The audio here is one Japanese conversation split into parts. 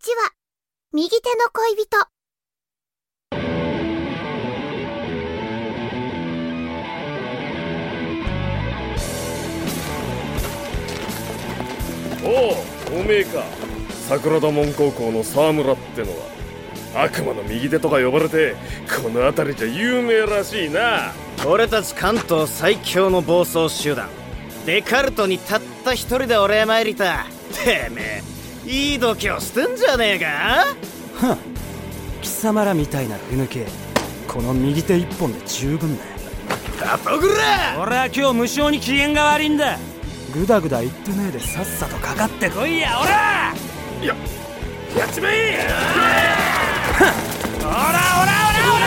話右手の恋人。おおおめえか。桜田門高校の沢村ってのは悪魔の右手とか呼ばれてこの辺りじゃ有名らしいな。俺たち関東最強の暴走集団。デカルトにたった一人でお礼参りたてめえいい度胸してんじゃねえか？はん。貴様らみたいなふぬけこの右手一本で十分だだとぐら俺は今日無性に機嫌が悪いんだ。グダグダ言ってねえでさっさとかかってこいやおらややっちまえ！おらおらおらお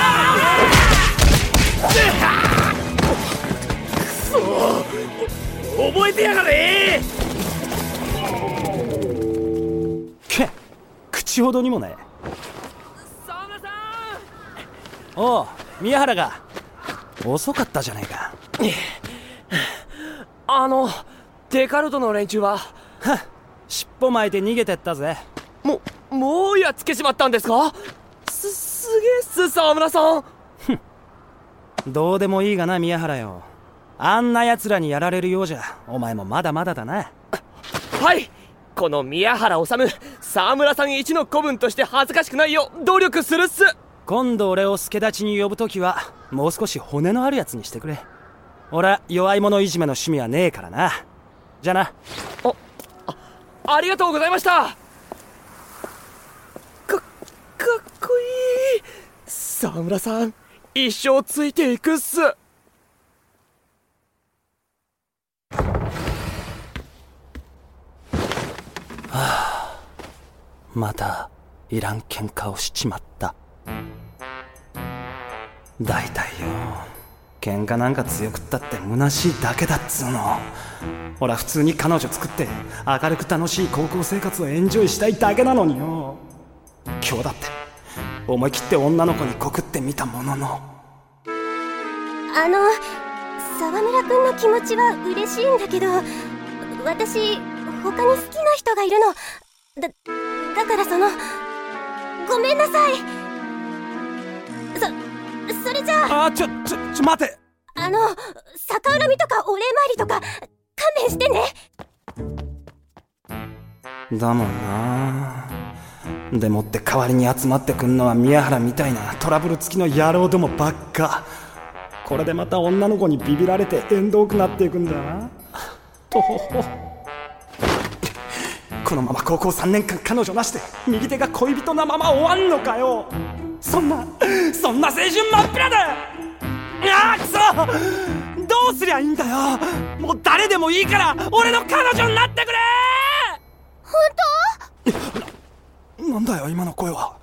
ら！覚えてやがれ口ほどにもね沢村さおう宮原が。遅かったじゃねえか。んあのデカルトの連中は。はっ尻尾巻いて逃げてったぜ。ももうやっつけちまったんですか？すすげえっす沢村さん。どうでもいいがな宮原よ。あんな奴らにやられるようじゃお前もまだまだだな。はいこの宮原治沢村さん一の子分として恥ずかしくないよ。う努力するっす。今度俺を助太刀に呼ぶときはもう少し骨のあるやつにしてくれ。俺は弱い者いじめの趣味はねえからな。じゃあな。ああありがとうございました。かかっこいい。沢村さん一生ついていくっすまたいらん喧嘩をしちまった。大体よ。喧嘩なんか強くったって虚しいだけだっつうの。俺は普通に彼女作って明るく楽しい高校生活をエンジョイしたいだけなのによ。今日だって思い切って女の子に告ってみたものの。あの沢村くんの気持ちは嬉しいんだけど私他に好きな人がいるの。だだからそのごめんなさい。そそれじゃあ。あちょちょちょ待て。あの逆恨みとかお礼参りとか勘弁してね。だもんな。でもって代わりに集まってくんのは宮原みたいなトラブル付きの野郎どもばっか。これでまた女の子にビビられて縁遠くなっていくんだな。とほほこのまま高校3年間彼女なしで右手が恋人のまま終わんのかよ。そんなそんな青春真っ平だああくそどうすりゃいいんだよ。もう誰でもいいから俺の彼女になってくれ。本なんだよ今の声は。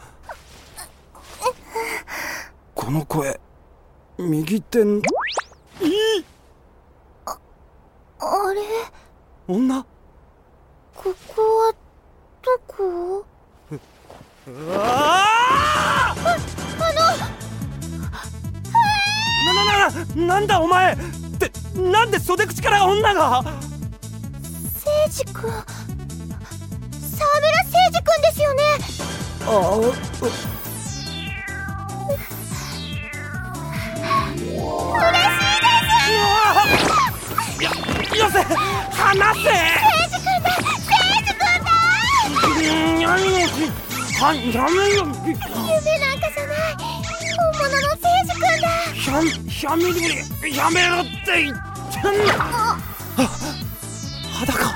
この声右手ん？いい当あれ？女？ここはどこ？うわあななななんだお前！ってなんで袖口から女が？君。沢村君ですよね？あ嬉しいですよよせ離せ！君だはやめよ夢なんかじゃない本物の誠司君だひゃひゃみりやめろって言ってんだあ裸見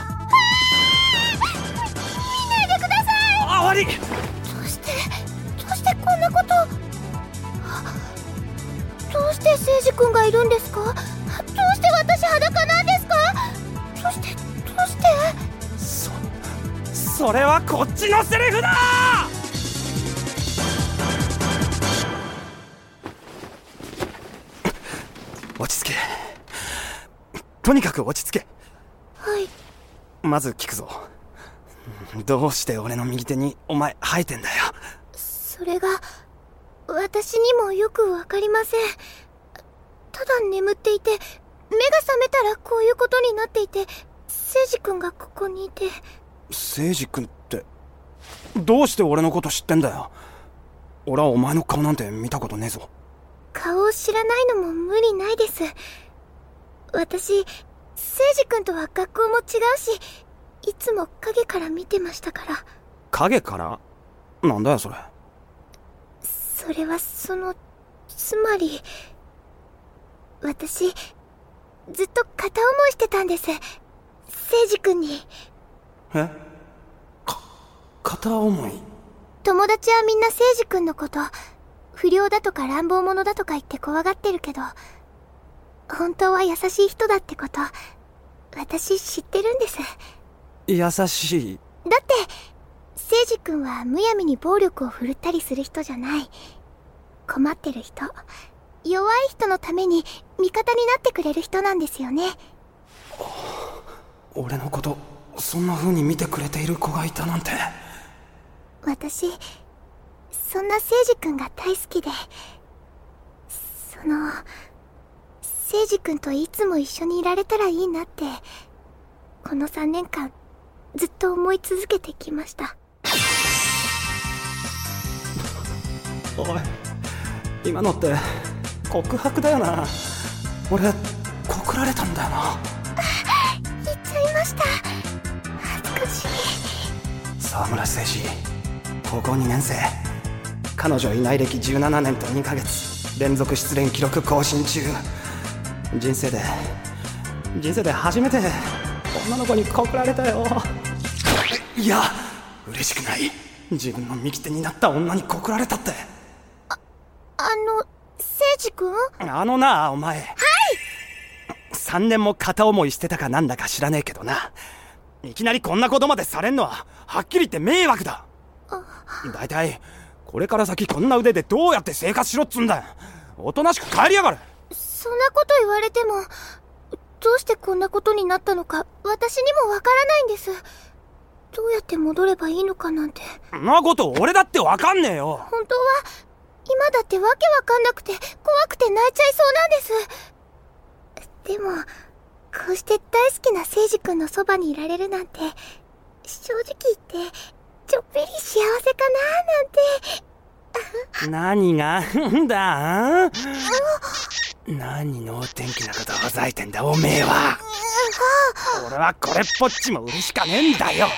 ないでくださいあ悪いどうしてどうしてこんなこと？どうして誠司君がいるんですか？どうして私裸なそそれはこっちのセリフだ！落ち着け。とにかく落ち着け。はい。まず聞くぞ。どうして俺の右手にお前生えてんだよ。それが私にもよくわかりません。ただ眠っていて目が覚めたらこういうことになっていて誠司君がここにいて誠司君ってどうして俺のこと知ってんだよ。俺はお前の顔なんて見たことねえぞ。顔を知らないのも無理ないです。私誠司君とは学校も違うしいつも影から見てましたから。影から？なんだよそれ。それはそのつまり私ずっと片思いしてたんです。誠司君にえ？か片思い？友達はみんな誠司君のこと不良だとか乱暴者だとか言って怖がってるけど本当は優しい人だってこと私知ってるんです。優しい？だって誠司君はむやみに暴力を振るったりする人じゃない。困ってる人弱い人のために味方になってくれる人なんですよね。俺のことそんな風に見てくれている子がいたなんて。私そんな誠司君が大好きで。その誠司君といつも一緒にいられたらいいなってこの3年間ずっと思い続けてきました。おい今のって告白だよな。俺告られたんだよな。言っちゃいました沢村誠司高校2年生。彼女いない歴17年と2ヶ月。連続失恋記録更新中。人生で人生で初めて女の子に告られたよ。いや嬉しくない。自分の右手になった女に告られたって。あの誠司君？あのなお前。はい。3年も片思いしてたかなんだか知らねえけどないきなりこんなことまでされんのははっきり言って迷惑だ。大体これから先こんな腕でどうやって生活しろっつんだ。よおとなしく帰りやがれそんなこと言われてもどうしてこんなことになったのか私にもわからないんです。どうやって戻ればいいのかなんて。んなこと俺だってわかんねえよ。本当は今だってわけわかんなくて怖くて泣いちゃいそうなんです。でもこうして大好きな誠司君のそばにいられるなんて正直言ってちょっぴり幸せかななんて。何が？んだ？何のお天気なことほざいてんだおめえは。俺はこれっぽっちも嬉しかねえんだよ。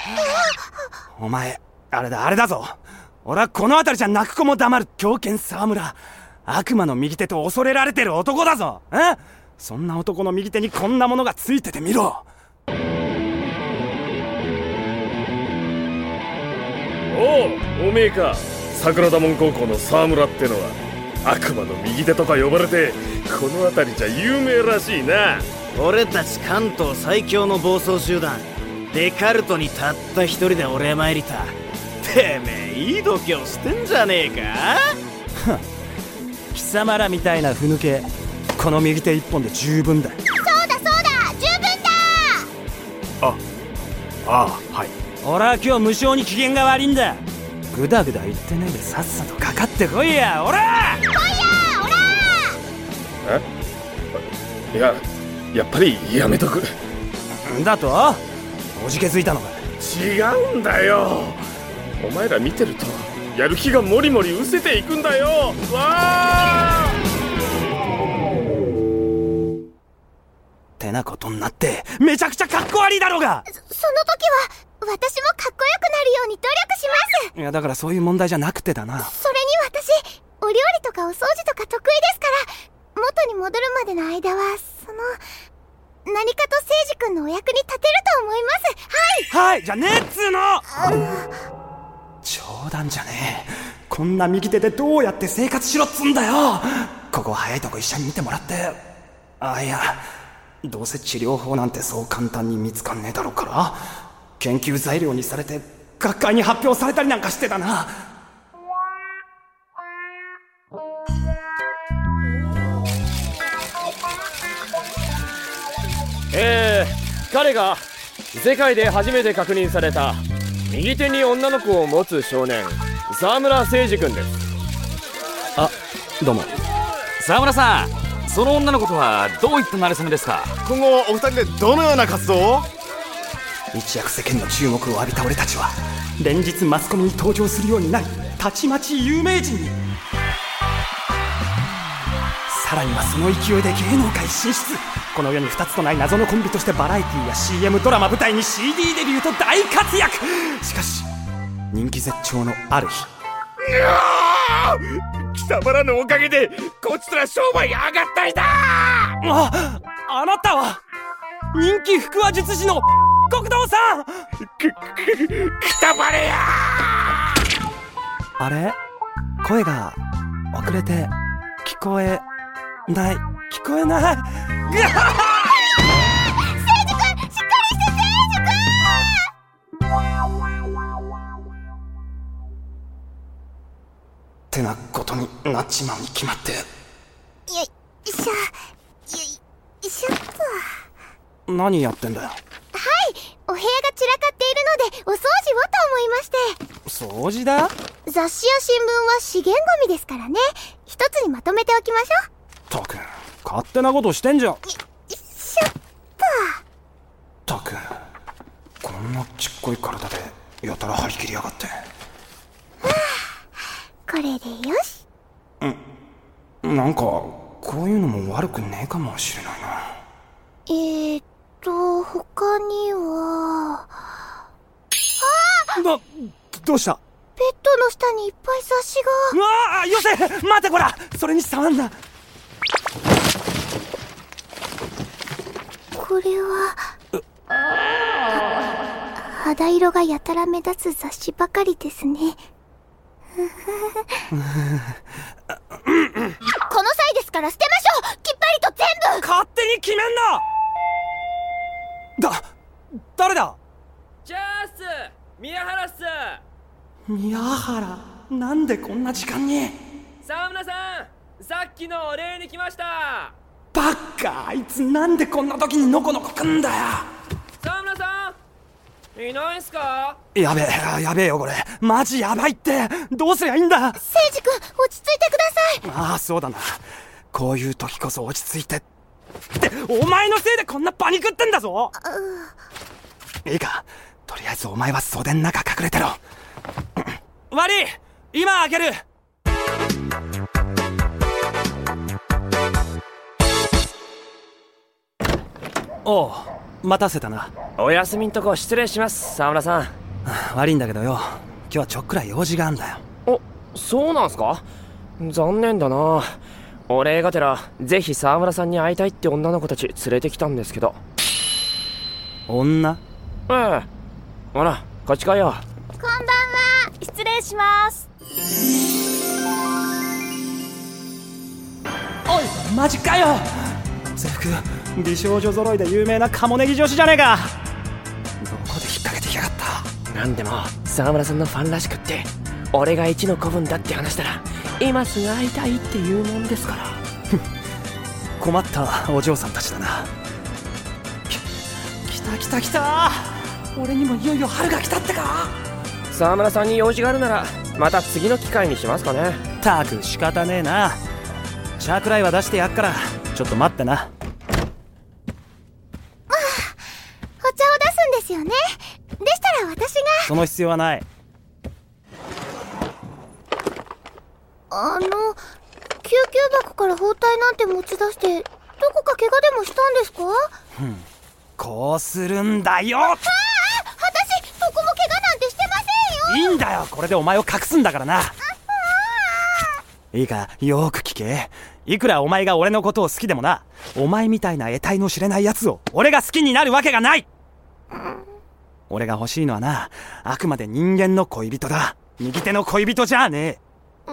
お前あれだあれだぞ。俺はこの辺りじゃ泣く子も黙る狂犬沢村。悪魔の右手と恐れられてる男だぞ。え？そんな男の右手にこんなものがついててみろ。おうおめえか。桜田門高校の沢村ってのは悪魔の右手とか呼ばれてこの辺りじゃ有名らしいな。俺たち関東最強の暴走集団デカルトにたった一人でお礼参りた。てめえいい度胸してんじゃねえか？貴様らみたいなふぬけこの右手一本で十分だ。そうだそうだ。十分だ。ああはい。俺は今日無性に機嫌が悪いんだ。グダグダ言ってないでさっさとかかってこいや。おらいややっぱりやめとく。んだと？おじけづいたのか。違うんだよ。お前ら見てるとやる気がもりもり失せていくんだよ。わあてなことになってめちゃくちゃかっこ悪いだろうが！その時は私もかっこよくなるように努力します。いやだからそういう問題じゃなくてだな。それに私お料理とかお掃除とか得意ですから元に戻るまでの間はその何かと誠司君のお役に立てると思います。はい。はいじゃねえっつうの冗談じゃねえ。こんな右手でどうやって生活しろっつんだよ！ここ早いとこ医者に見てもらって。あいやどうせ治療法なんてそう簡単に見つかんねえだろうから研究材料にされて学会に発表されたりなんかしてたな。えー、彼が世界で初めて確認された右手に女の子を持つ少年沢村誠司君です。あどうも。沢村さんその女の子とはどういった馴れ初めですか？今後お二人でどのような活動を？一躍世間の注目を浴びた俺たちは連日マスコミに登場するようになりたちまち有名人に。さらにはその勢いで芸能界進出。この世に2つとない謎のコンビとしてバラエティや CM ドラマ舞台に CD デビューと大活躍。しかし人気絶頂のある日貴様らのおかげでこちとら商売上がったいだ。ああなたは人気腹話術師の国道さん。く、く、くたばれや。あれ？声が遅れて聞こえない。聞こえないぐわってなことになっちまうに決まって。よいしょ。よいしょっと。何やってんだよ。お部屋が散らかっているのでお掃除をと思いまして。掃除だ？雑誌や新聞は資源ゴミですからね。一つにまとめておきましょたく勝手なことしてんじゃん。うよいしょっと。たくこんなちっこい体でやたら張り切りやがってこれでよし。なんかこういうのも悪くねえかもしれないな。えー、っと他には。などうした？ベッドの下にいっぱい雑誌が。うわあよせ！待てこら！それに触んな。これは肌色がやたら目立つ雑誌ばかりですねこの際ですから捨てましょう。きっぱりと全部。勝手に決めんな。だ誰だ？じゃあっす宮原っす。宮原？なんでこんな時間に？沢村さんさっきのお礼に来ました。バッカあいつなんでこんな時にノコノコ来んだよ？いないんすか？やべえやべえよこれ。マジやばいって。どうすりゃいいんだ？聖司君落ち着いてください。ああそうだな。こういう時こそ落ち着いてって。お前のせいでこんなパニクってんだぞ。いいか。とりあえずお前は袖ん中隠れてろ。悪い。今開ける。おう待たせたな。お休みんとこ失礼します沢村さん。悪いんだけどよ。今日はちょっくらい用事があんだよ。おそうなんすか？残念だな。お礼がてらぜひ沢村さんに会いたいって女の子たち連れてきたんですけど。女？ええ。ほらこっち来いよ。こんばんは。失礼します。おいマジかよ制服美少女揃いで有名なカモネギ女子じゃねえか。どこで引っ掛けてきやがった？なんでも沢村さんのファンらしくって俺が一の子分だって話したら今すぐ会いたいって言うもんですから。困ったお嬢さんたちだな。き来た来た来た。俺にもいよいよ春が来たってか。沢村さんに用事があるならまた次の機会にしますかね。たく仕方ねえな。茶くらいは出してやっからちょっと待ってな。お茶を出すんですよね。でしたら私が。その必要はない。あの救急箱から包帯なんて持ち出してどこか怪我でもしたんですか？こうするんだよ。ああ私どこも怪我なんてしてませんよ。いいんだよ。これでお前を隠すんだからないいかよーく聞け。いくらお前が俺のことを好きでもなお前みたいな得体の知れない奴を俺が好きになるわけがない。俺が欲しいのはなあくまで人間の恋人だ。右手の恋人じゃねえ。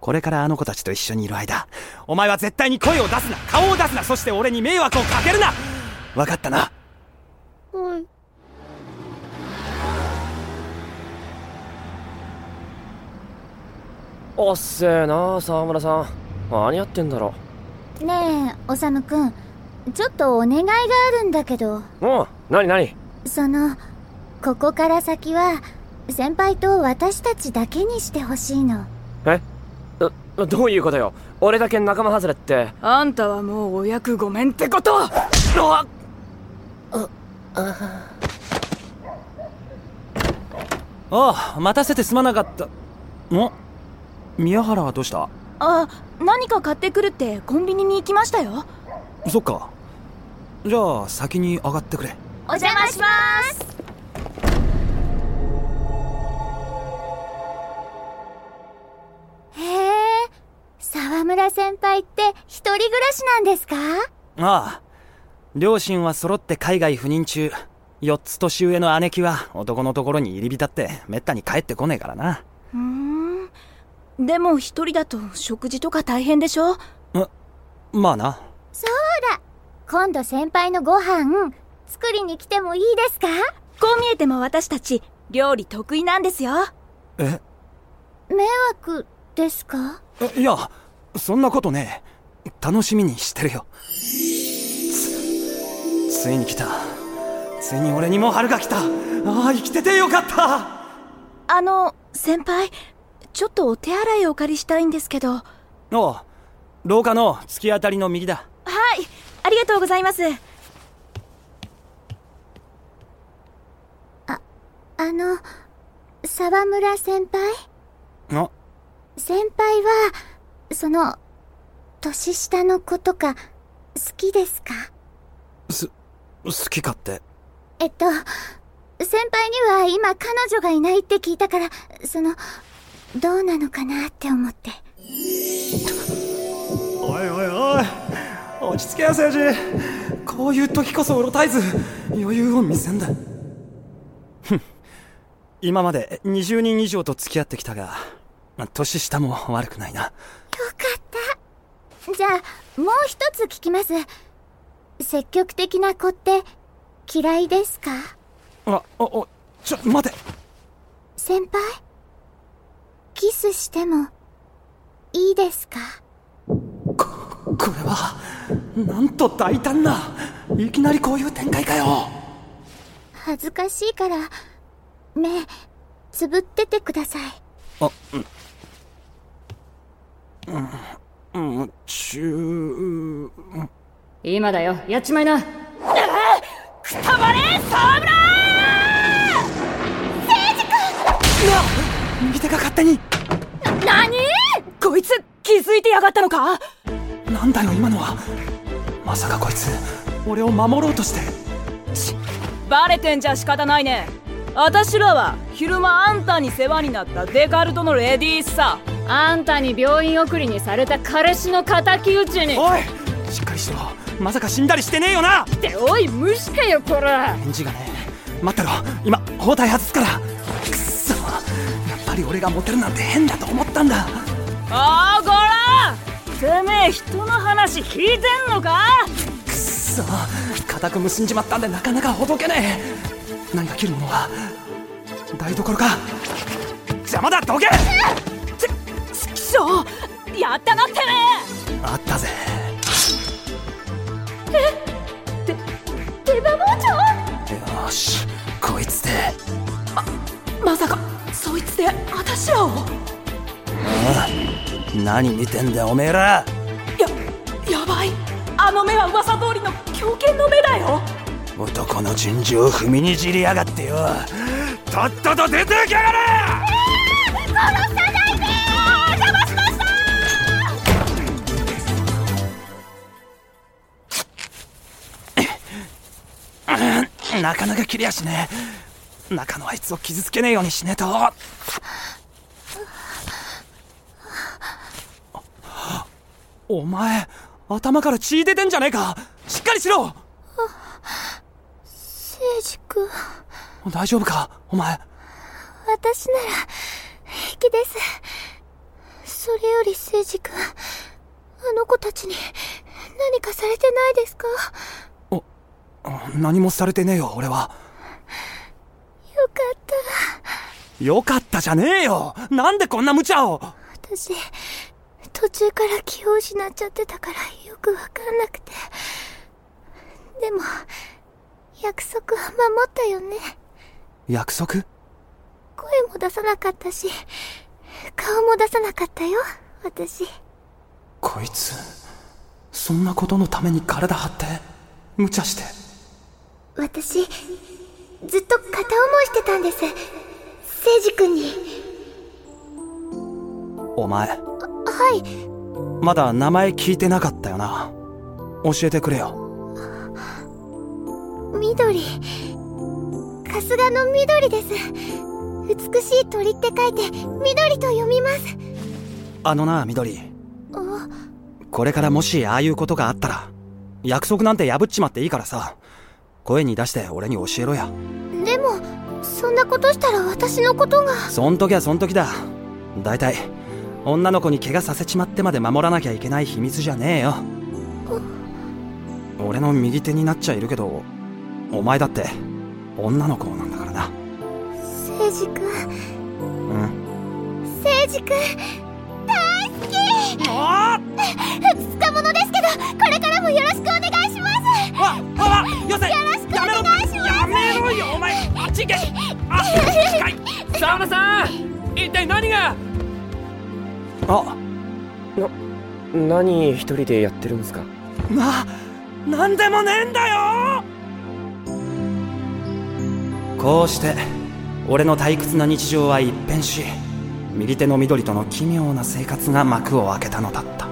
これからあの子たちと一緒にいる間お前は絶対に声を出すな顔を出すなそして俺に迷惑をかけるな。分かったな。はい。おっせえな沢村さん。何やってんだろねえおさむくん。ちょっとお願いがあるんだけど。おう何何？そのここから先は先輩と私たちだけにしてほしいの。え？どどういうことよ？俺だけ仲間外れって。あんたはもうお役御免ってこと。あああ待たせてすまなかった。ん宮原はどうした？あ何か買ってくるってコンビニに行きましたよ。そっか。じゃあ先に上がってくれ。お邪魔します。へえ沢村先輩って一人暮らしなんですか？ああ。両親は揃って海外赴任中。4つ年上の姉貴は男のところに入り浸ってめったに帰ってこねえからなでも一人だと食事とか大変でしょ？まあな。そうだ。今度先輩のご飯作りに来てもいいですか？こう見えても私たち料理得意なんですよ。え？迷惑ですか？いやそんなことね。え楽しみにしてるよ。つついに来た。ついに俺にも春が来た。ああ生きててよかった。あの先輩ちょっとお手洗いをお借りしたいんですけど。はおう廊下の突き当たりの右だ。いありがとうございます。あの沢村先輩？あ先輩はその年下の子とか好きですか？す好きかってえっと先輩には今彼女がいないって聞いたからそのどうなのかなって思って。おいおいおい落ち着けよ政治。こういう時こそうろたえず余裕を見せんだ。ふん。今まで20人以上と付き合ってきたがま年下も悪くないな。よかった。じゃあもう一つ聞きます。積極的な子って嫌いですか？あおおちょ待て。先輩？キスしてもいいですか？これはなんと大胆ないきなりこういう展開かよ。恥ずかしいから目つぶっててください。あうん。うんうんちゅう。今だよ。やっちまいな右手が勝手にいつ気づいてやがったのか？なんだよ今のは。まさかこいつ俺を守ろうとして。バレてんじゃ仕方ないね。私らは昼間あんたに世話になったデカルトのレディースさ。あんたに病院送りにされた彼氏の敵討ちに。おいしっかりしろ。まさか死んだりしてねえよな。っておい虫かよこら。返事がねえ。待ってろ。今包帯外すから。くっそ。やっぱり俺がモテるなんて変だと思ったんだあーこらてめえ人の話聞いてんのか？くっそ。固く結んじまったんでなかなかほどけねえ。何か切るものは台所か。邪魔だどけ。気象やったなってねあったぜ。手羽包丁よしこいつで。まさかそいつで私らを？何見てんだおめえら。ややばい。あの目は噂通りの狂犬の目だよ。男の順序を踏みにじりやがってよ。とっとと出てきやがれ。なかなか切れやしねえ。中のあいつを傷つけねえようにしねえとお前頭から血出てんじゃねえか。しっかりしろ。聖司君。大丈夫か？お前。私なら平気です。それより聖司君あの子たちに何かされてないですか？何もされてねえよ俺は。よかった。よかったじゃねえよ。なんでこんな無茶を。私途中から気を失っちゃってたからよくわかんなくて。でも約束は守ったよね。約束？声も出さなかったし顔も出さなかったよ私。こいつそんなことのために体張って無茶して。私ずっと片思いしてたんです。聖司君にお前。はい。まだ名前聞いてなかったよな。教えてくれよ。緑。春日の緑です。美しい鳥って書いて緑と読みます。あのな緑。これからもしああいうことがあったら約束なんて破っちまっていいからさ声に出して俺に教えろや。でもそんなことしたら私のことが。そん時はそん時だ。大体女の子に怪我させちまってまで守らなきゃいけない秘密じゃねえよ。俺の右手になっちゃいるけどお前だって女の子なんだからな。聖司君。うん？聖司君大好き。二日物ですけどこれからもよろしくお願いします。わわよせよろしくお願いします。やめろよお前あっち行けあ近い沢村さん一体何があ。何一人でやってるんですか？ななんでもねえんだよ！こうして俺の退屈な日常は一変し右手の緑との奇妙な生活が幕を開けたのだった